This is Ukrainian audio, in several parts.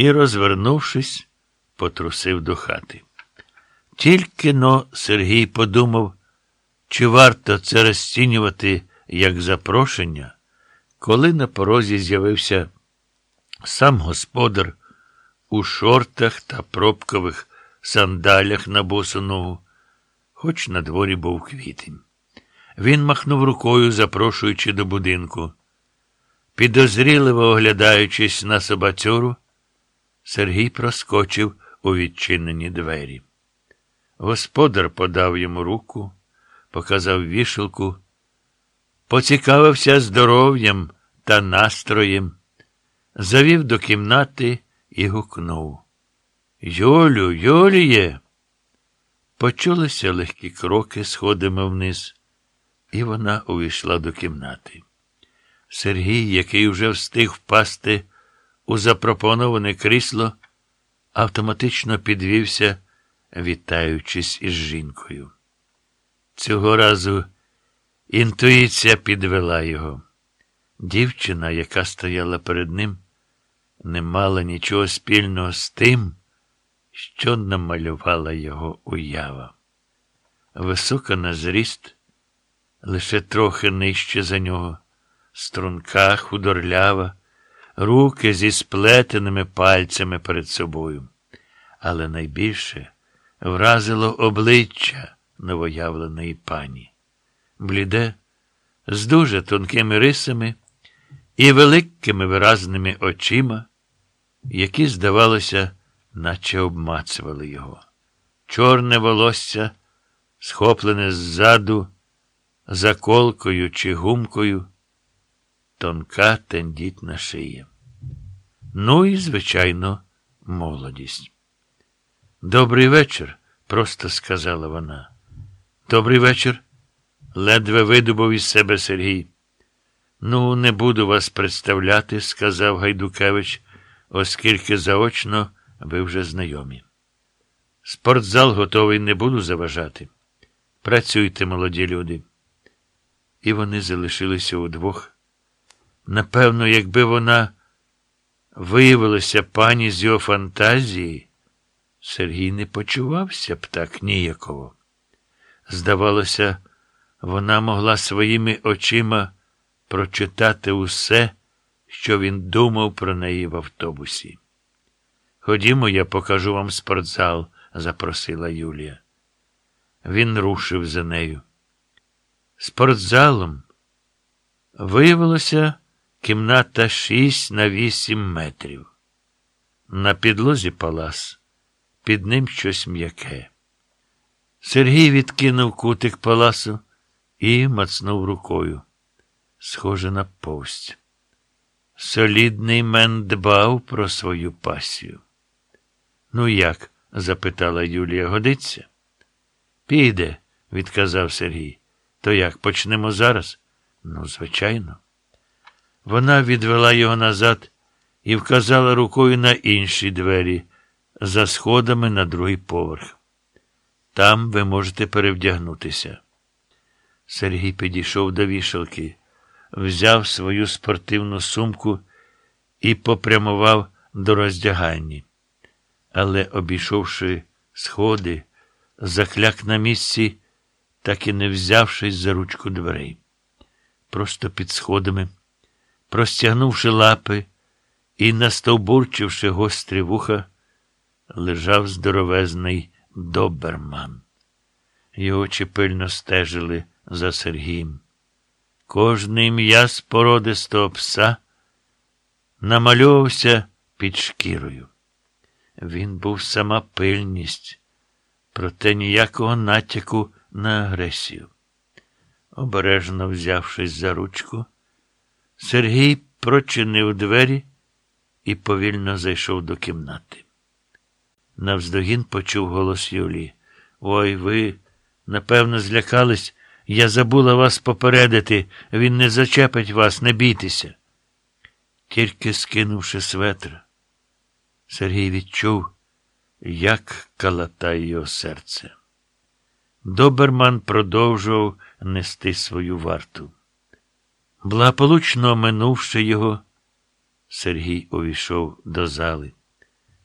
і, розвернувшись, потрусив до хати. Тільки но Сергій подумав, чи варто це розцінювати як запрошення, коли на порозі з'явився сам господар у шортах та пробкових сандалях на босу ногу, хоч на дворі був квітень. Він махнув рукою, запрошуючи до будинку. Підозріливо оглядаючись на собацюру, Сергій проскочив у відчинені двері. Господар подав йому руку, показав вішалку, поцікавився здоров'ям та настроєм, завів до кімнати і гукнув. Юлю, Юліє. Почулися легкі кроки сходами вниз, і вона увійшла до кімнати. Сергій, який уже встиг впасти у запропоноване крісло, автоматично підвівся, вітаючись із жінкою. Цього разу інтуїція підвела його. Дівчина, яка стояла перед ним, не мала нічого спільного з тим, що намалювала його уява. Висока на зріст, лише трохи нижче за нього, струнка, худорлява, руки зі сплетеними пальцями перед собою. Але найбільше вразило обличчя новоявленої пані. Бліде, з дуже тонкими рисами і великими виразними очима, які, здавалося, наче обмацували його. Чорне волосся, схоплене ззаду, заколкою чи гумкою, тонка тендітна шия. Ну і, звичайно, молодість. Добрий вечір, просто сказала вона. Добрий вечір. ледве видобув із себе Сергій. Ну, не буду вас представляти, сказав Гайдукевич, оскільки заочно ви вже знайомі. Спортзал готовий не буду заважати. Працюйте, молоді люди. І вони залишилися удвох. Напевно, якби вона виявилася пані з його фантазії, Сергій не почувався б так ніяково. Здавалося, вона могла своїми очима прочитати усе, що він думав про неї в автобусі. Ходімо, я покажу вам спортзал, запросила Юлія. Він рушив за нею. Спортзалом виявилося кімната 6 на 8 метрів. На підлозі палас, під ним щось м'яке. Сергій відкинув кутик паласу і мацнув рукою. Схоже на повсть. Солідний мен дбав про свою пасію. Ну, як? запитала Юлія. Годиться? Піде, відказав Сергій. То як, почнемо зараз? Ну, звичайно. Вона відвела його назад і вказала рукою на інші двері, за сходами на другий поверх. Там ви можете перевдягнутися. Сергій підійшов до вішалки, взяв свою спортивну сумку і попрямував до роздягальні. Але, обійшовши сходи, закляк на місці, так і не взявшись за ручку дверей. Просто під сходами, простягнувши лапи і настовбурчивши гострі вуха, лежав здоровезний доберман. Його очі пильно стежили за Сергієм. Кожний м'яз породистого пса намальовувався під шкірою. Він був сама пильність, проте ніякого натяку на агресію. Обережно взявшись за ручку, Сергій прочинив двері і повільно зайшов до кімнати. Навздогін почув голос Юлії. Ой, ви, напевно, злякались. Я забула вас попередити. Він не зачепить вас, не бійтеся. Тільки скинувши светр, Сергій відчув, як калатає його серце. Доберман продовжував нести свою варту. Благополучно минувши його, Сергій увійшов до зали.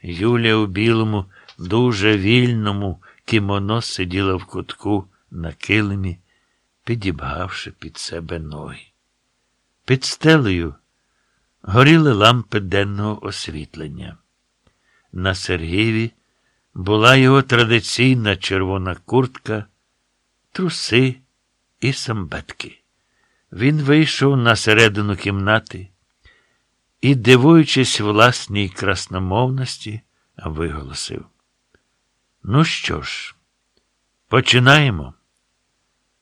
Юля у білому, дуже вільному кімоно сиділа в кутку на килимі, підібгавши під себе ноги. Під стелею горіли лампи денного освітлення. На Сергієві була його традиційна червона куртка, труси і самбетки. Він вийшов на середину кімнати і, дивуючись власній красномовності, виголосив. Ну що ж, починаємо.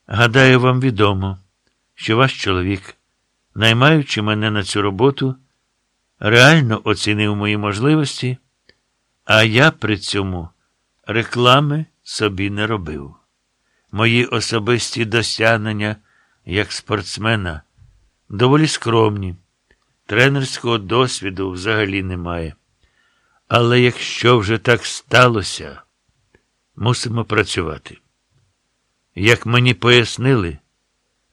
Гадаю, вам відомо, що ваш чоловік, наймаючи мене на цю роботу, реально оцінив мої можливості, а я при цьому реклами собі не робив. Мої особисті досягнення як спортсмена доволі скромні, тренерського досвіду взагалі немає. Але якщо вже так сталося, мусимо працювати. Як мені пояснили,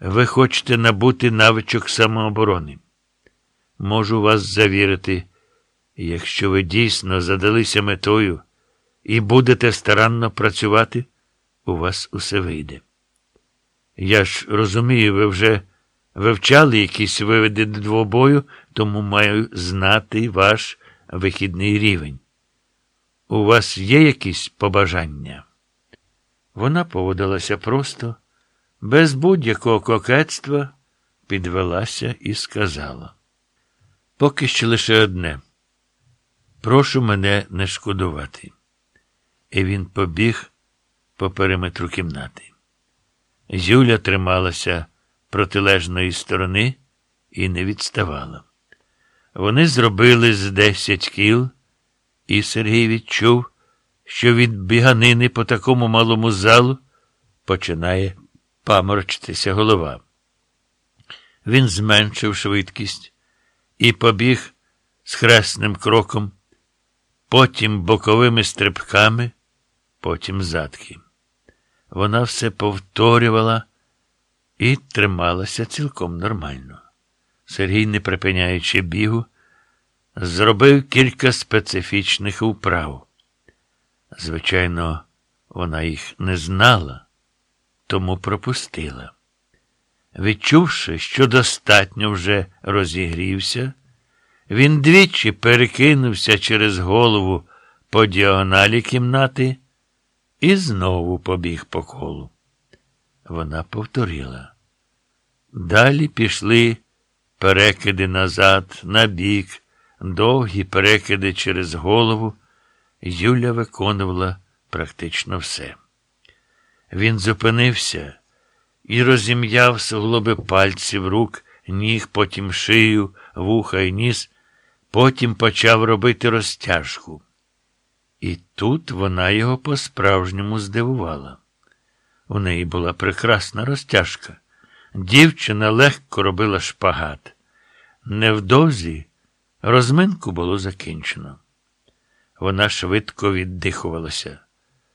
ви хочете набути навичок самооборони. Можу вас завірити, якщо ви дійсно задалися метою і будете старанно працювати, у вас усе вийде. Я ж розумію, ви вже вивчали якісь виведи двобою, тому маю знати ваш вихідний рівень. У вас є якісь побажання? Вона поводилася просто, без будь-якого кокетства, підвелася і сказала. Поки що лише одне. Прошу мене не шкодувати. І він побіг по периметру кімнати. Юля трималася протилежної сторони і не відставала. Вони зробили з десять кіл, і Сергій відчув, що від біганини по такому малому залу починає паморочитися голова. Він зменшив швидкість і побіг з хресним кроком, потім боковими стрибками, потім задки. Вона все повторювала і трималася цілком нормально. Сергій, не припиняючи бігу, зробив кілька специфічних управ. Звичайно, вона їх не знала, тому пропустила. Відчувши, що достатньо вже розігрівся, він двічі перекинувся через голову по діагоналі кімнати і знову побіг по колу. Вона повторила. Далі пішли перекиди назад, на бік, довгі перекиди через голову. Юля виконувала практично все. Він зупинився і розім'яв суглоби пальців рук, ніг, потім шию, вуха і ніс, потім почав робити розтяжку. І тут вона його по-справжньому здивувала. У неї була прекрасна розтяжка. Дівчина легко робила шпагат. Невдовзі розминку було закінчено. Вона швидко віддихувалася.